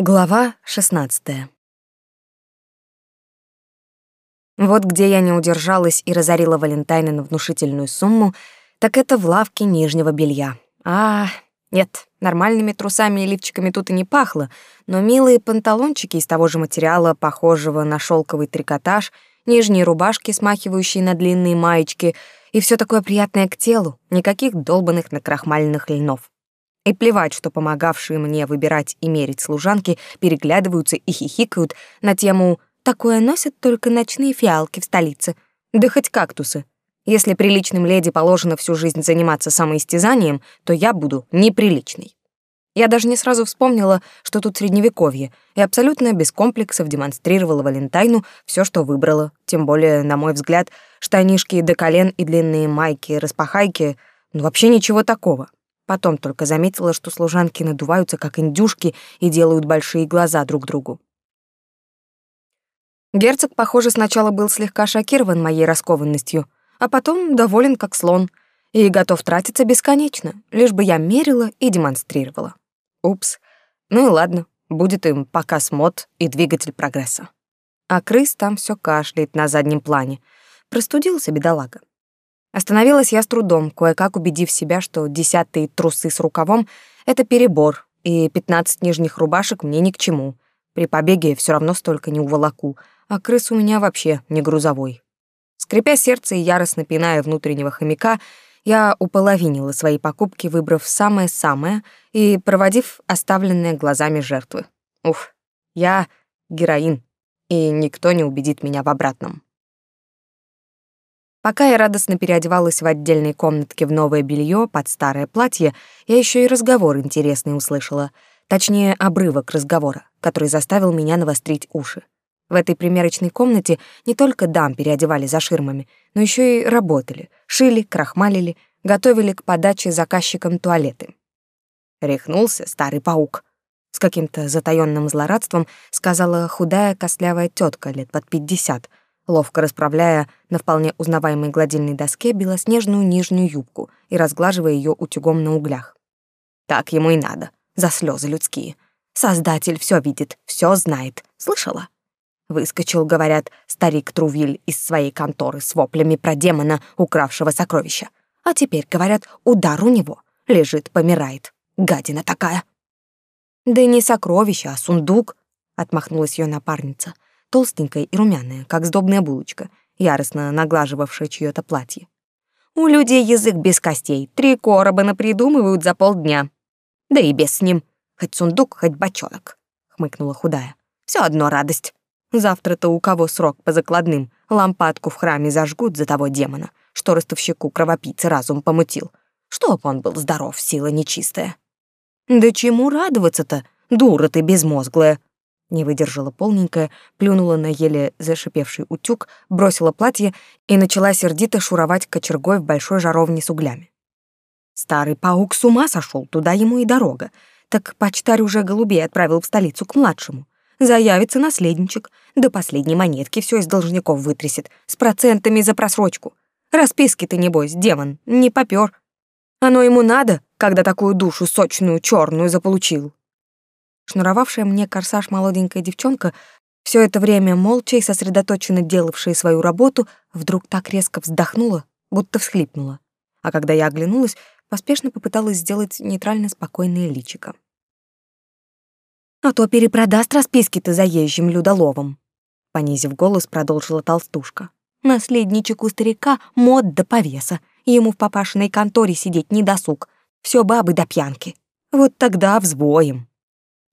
Глава 16. Вот где я не удержалась и разорила Валентайна на внушительную сумму, так это в лавке нижнего белья. А, нет, нормальными трусами и лифчиками тут и не пахло, но милые панталончики из того же материала, похожего на шелковый трикотаж, нижние рубашки, смахивающие на длинные маечки, и все такое приятное к телу, никаких долбанных накрахмаленных льнов. И плевать, что помогавшие мне выбирать и мерить служанки переглядываются и хихикают на тему «такое носят только ночные фиалки в столице», да хоть кактусы. Если приличным леди положено всю жизнь заниматься самоистязанием, то я буду неприличной. Я даже не сразу вспомнила, что тут средневековье, и абсолютно без комплексов демонстрировала Валентайну все, что выбрала. Тем более, на мой взгляд, штанишки до колен и длинные майки, распахайки — ну вообще ничего такого. Потом только заметила, что служанки надуваются, как индюшки, и делают большие глаза друг другу. Герцог, похоже, сначала был слегка шокирован моей раскованностью, а потом доволен как слон и готов тратиться бесконечно, лишь бы я мерила и демонстрировала. Упс. Ну и ладно, будет им показ мод и двигатель прогресса. А крыс там все кашляет на заднем плане. Простудился бедолага. Остановилась я с трудом, кое-как убедив себя, что десятые трусы с рукавом — это перебор, и пятнадцать нижних рубашек мне ни к чему. При побеге все равно столько не уволоку, а крыс у меня вообще не грузовой. Скрипя сердце и яростно пиная внутреннего хомяка, я уполовинила свои покупки, выбрав самое-самое и проводив оставленные глазами жертвы. Уф, я героин, и никто не убедит меня в обратном. Пока я радостно переодевалась в отдельной комнатке в новое белье под старое платье, я еще и разговор интересный услышала. Точнее, обрывок разговора, который заставил меня навострить уши. В этой примерочной комнате не только дам переодевали за ширмами, но еще и работали, шили, крахмалили, готовили к подаче заказчикам туалеты. Рехнулся старый паук. С каким-то затаённым злорадством сказала худая костлявая тетка лет под пятьдесят — ловко расправляя на вполне узнаваемой гладильной доске белоснежную нижнюю юбку и разглаживая ее утюгом на углях. Так ему и надо, за слезы людские. Создатель все видит, все знает. Слышала? Выскочил, говорят, старик Трувиль из своей конторы с воплями про демона, укравшего сокровища. А теперь, говорят, удар у него. Лежит, помирает. Гадина такая. Да не сокровище, а сундук, отмахнулась ее напарница толстенькая и румяная, как сдобная булочка, яростно наглаживавшая чьё-то платье. У людей язык без костей, три короба напридумывают за полдня. Да и без с ним, хоть сундук, хоть бочонок, хмыкнула худая. Все одно радость. Завтра-то у кого срок по закладным, лампадку в храме зажгут за того демона, что ростовщику кровопийцы разум помутил. Чтоб он был здоров, сила нечистая. Да чему радоваться-то, дура ты безмозглая, не выдержала полненькая, плюнула на еле зашипевший утюг, бросила платье и начала сердито шуровать кочергой в большой жаровне с углями. Старый паук с ума сошел, туда ему и дорога. Так почтарь уже голубей отправил в столицу к младшему. Заявится наследничек, до последней монетки все из должников вытрясет, с процентами за просрочку. Расписки ты, небось, демон, не попёр. Оно ему надо, когда такую душу сочную, черную заполучил. Шнуровавшая мне корсаж молоденькая девчонка, все это время молча и сосредоточенно делавшая свою работу, вдруг так резко вздохнула, будто всхлипнула. А когда я оглянулась, поспешно попыталась сделать нейтрально спокойное личико. «А то перепродаст расписки-то заезжим людоловом», — понизив голос, продолжила толстушка. «Наследничек у старика мод до повеса, ему в папашиной конторе сидеть не досуг, все бабы до пьянки. Вот тогда взвоем».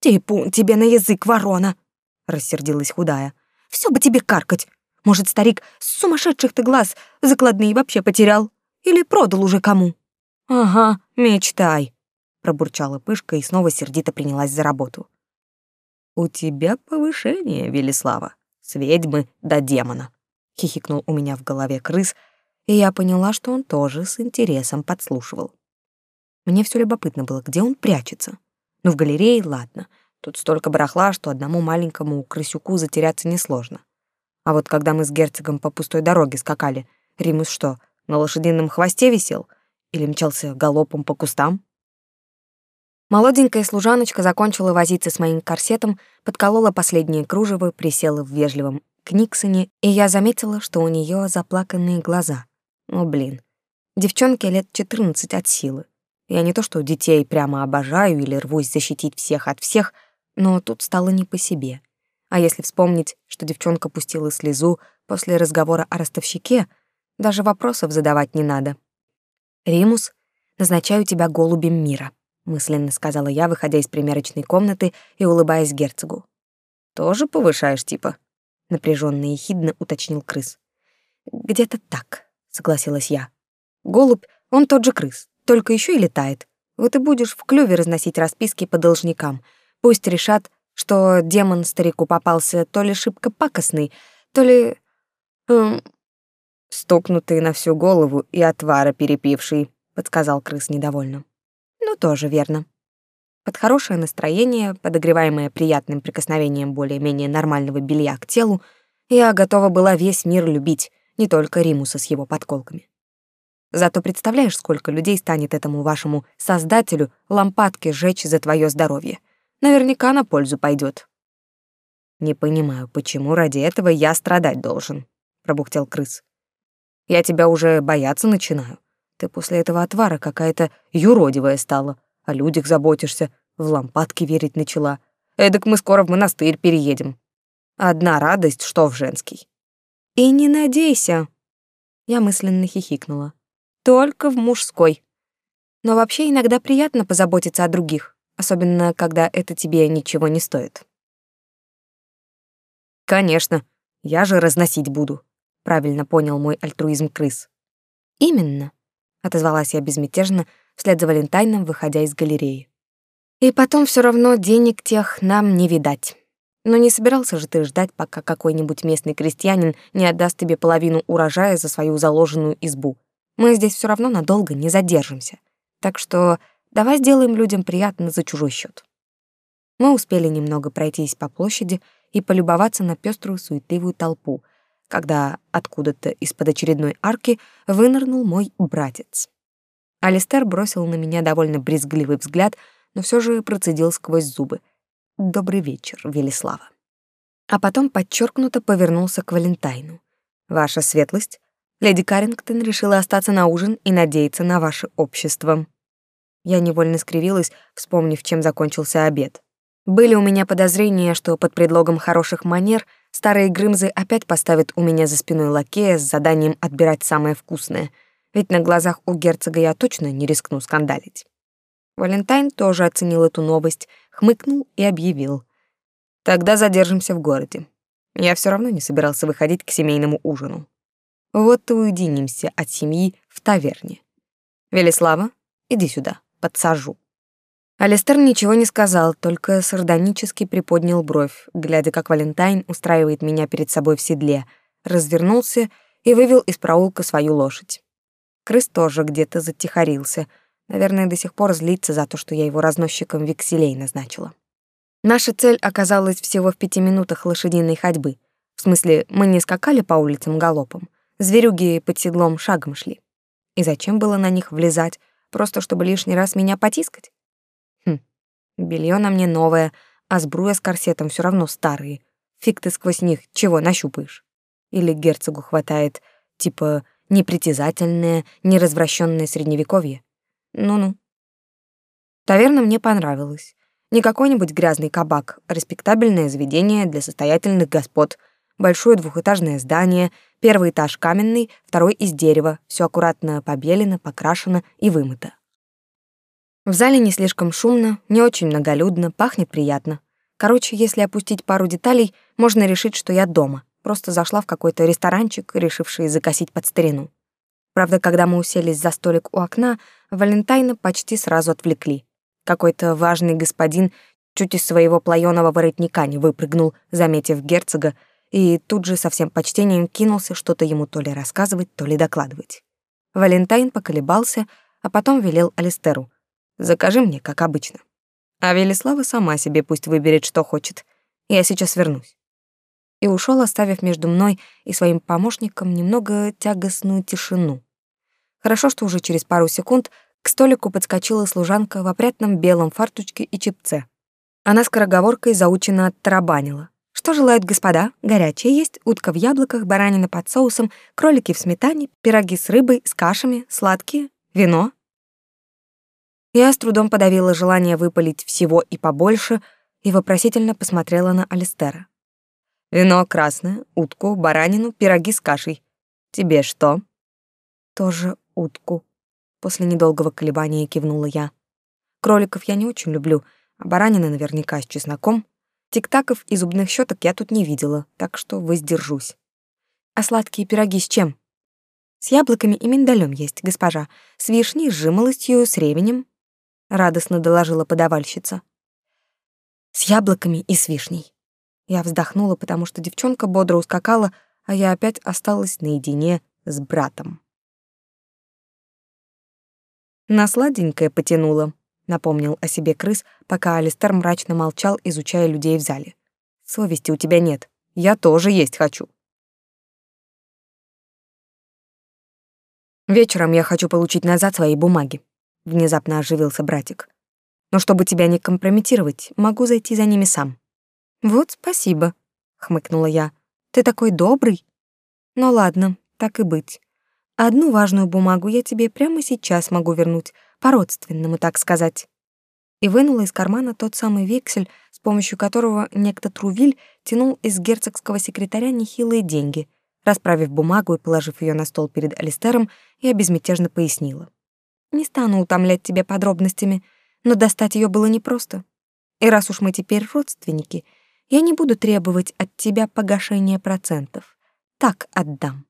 «Типун тебе на язык, ворона!» — рассердилась худая. «Всё бы тебе каркать! Может, старик с сумасшедших ты глаз закладные вообще потерял? Или продал уже кому?» «Ага, мечтай!» — пробурчала Пышка и снова сердито принялась за работу. «У тебя повышение, Велислава, с ведьмы до демона!» — хихикнул у меня в голове крыс, и я поняла, что он тоже с интересом подслушивал. Мне все любопытно было, где он прячется. Ну, в галерее, ладно. Тут столько барахла, что одному маленькому крысюку затеряться несложно. А вот когда мы с герцогом по пустой дороге скакали, Римус что, на лошадином хвосте висел? Или мчался галопом по кустам? Молоденькая служаночка закончила возиться с моим корсетом, подколола последние кружева, присела в вежливом книксоне, и я заметила, что у нее заплаканные глаза. Ну, блин. Девчонке лет 14 от силы. Я не то что детей прямо обожаю или рвусь защитить всех от всех, но тут стало не по себе. А если вспомнить, что девчонка пустила слезу после разговора о ростовщике, даже вопросов задавать не надо. «Римус, назначаю тебя голубем мира», — мысленно сказала я, выходя из примерочной комнаты и улыбаясь герцогу. «Тоже повышаешь типа?» — напряженно и хидно уточнил крыс. «Где-то так», — согласилась я. «Голубь, он тот же крыс, только еще и летает. Вот и будешь в клюве разносить расписки по должникам. Пусть решат, что демон старику попался то ли шибко пакостный, то ли... Эм, стукнутый на всю голову и отвара перепивший, подсказал крыс недовольно. Ну, тоже верно. Под хорошее настроение, подогреваемое приятным прикосновением более-менее нормального белья к телу, я готова была весь мир любить, не только Римуса с его подколками. Зато представляешь, сколько людей станет этому вашему создателю лампадки жечь за твое здоровье. Наверняка на пользу пойдет. Не понимаю, почему ради этого я страдать должен, пробухтел крыс. Я тебя уже бояться начинаю. Ты после этого отвара какая-то юродивая стала, о людях заботишься, в лампадки верить начала. Эдак мы скоро в монастырь переедем. Одна радость, что в женский. И не надейся. Я мысленно хихикнула только в мужской. Но вообще иногда приятно позаботиться о других, особенно когда это тебе ничего не стоит. Конечно, я же разносить буду, правильно понял мой альтруизм крыс. Именно, отозвалась я безмятежно, вслед за Валентайном, выходя из галереи. И потом все равно денег тех нам не видать. Но не собирался же ты ждать, пока какой-нибудь местный крестьянин не отдаст тебе половину урожая за свою заложенную избу. Мы здесь все равно надолго не задержимся. Так что давай сделаем людям приятно за чужой счет. Мы успели немного пройтись по площади и полюбоваться на пеструю суетливую толпу, когда откуда-то из-под очередной арки вынырнул мой братец. Алистер бросил на меня довольно брезгливый взгляд, но все же процедил сквозь зубы. «Добрый вечер, Велислава». А потом подчеркнуто повернулся к Валентайну. «Ваша светлость, Леди Каррингтон решила остаться на ужин и надеяться на ваше общество. Я невольно скривилась, вспомнив, чем закончился обед. Были у меня подозрения, что под предлогом хороших манер старые грымзы опять поставят у меня за спиной лакея с заданием отбирать самое вкусное, ведь на глазах у герцога я точно не рискну скандалить. Валентайн тоже оценил эту новость, хмыкнул и объявил. «Тогда задержимся в городе. Я все равно не собирался выходить к семейному ужину. Вот и уединимся от семьи в таверне. Велислава, иди сюда, подсажу. Алистер ничего не сказал, только сардонически приподнял бровь, глядя, как Валентайн устраивает меня перед собой в седле, развернулся и вывел из проулка свою лошадь. Крыс тоже где-то затихарился, наверное, до сих пор злится за то, что я его разносчиком векселей назначила. Наша цель оказалась всего в пяти минутах лошадиной ходьбы. В смысле, мы не скакали по улицам галопом, Зверюги под седлом шагом шли. И зачем было на них влезать, просто чтобы лишний раз меня потискать? Хм, белье на мне новое, а сбруя с корсетом все равно старые. Фиг ты сквозь них чего нащупаешь? Или герцогу хватает, типа, непритязательное, неразвращенное средневековье? Ну-ну. Таверна мне понравилась. Не какой-нибудь грязный кабак, а респектабельное заведение для состоятельных господ, большое двухэтажное здание, первый этаж каменный, второй из дерева, все аккуратно побелено, покрашено и вымыто. В зале не слишком шумно, не очень многолюдно, пахнет приятно. Короче, если опустить пару деталей, можно решить, что я дома. Просто зашла в какой-то ресторанчик, решивший закосить под старину. Правда, когда мы уселись за столик у окна, Валентайна почти сразу отвлекли. Какой-то важный господин чуть из своего плаёного воротника не выпрыгнул, заметив герцога, и тут же со всем почтением кинулся что-то ему то ли рассказывать, то ли докладывать. Валентайн поколебался, а потом велел Алистеру. «Закажи мне, как обычно. А Велислава сама себе пусть выберет, что хочет. Я сейчас вернусь». И ушел, оставив между мной и своим помощником немного тягостную тишину. Хорошо, что уже через пару секунд К столику подскочила служанка в опрятном белом фартучке и чипце. Она скороговоркой заученно оттарабанила. Что желают господа? Горячее есть, утка в яблоках, баранина под соусом, кролики в сметане, пироги с рыбой, с кашами, сладкие, вино. Я с трудом подавила желание выпалить всего и побольше и вопросительно посмотрела на Алистера. Вино красное, утку, баранину, пироги с кашей. Тебе что? Тоже утку. После недолгого колебания кивнула я. Кроликов я не очень люблю, а баранина наверняка с чесноком — Тиктаков и зубных щеток я тут не видела, так что воздержусь. А сладкие пироги с чем? С яблоками и миндалем есть, госпожа. С вишней, с жимолостью, с ревенем. Радостно доложила подавальщица. С яблоками и с вишней. Я вздохнула, потому что девчонка бодро ускакала, а я опять осталась наедине с братом. На сладенькое потянула, напомнил о себе крыс, пока Алистер мрачно молчал, изучая людей в зале. Совести у тебя нет. Я тоже есть хочу. Вечером я хочу получить назад свои бумаги, внезапно оживился братик. Но чтобы тебя не компрометировать, могу зайти за ними сам. Вот спасибо, хмыкнула я. Ты такой добрый. Ну ладно, так и быть. Одну важную бумагу я тебе прямо сейчас могу вернуть, по-родственному, так сказать. И вынула из кармана тот самый вексель, с помощью которого некто Трувиль тянул из герцогского секретаря нехилые деньги. Расправив бумагу и положив ее на стол перед Алистером, я безмятежно пояснила. «Не стану утомлять тебя подробностями, но достать ее было непросто. И раз уж мы теперь родственники, я не буду требовать от тебя погашения процентов. Так отдам».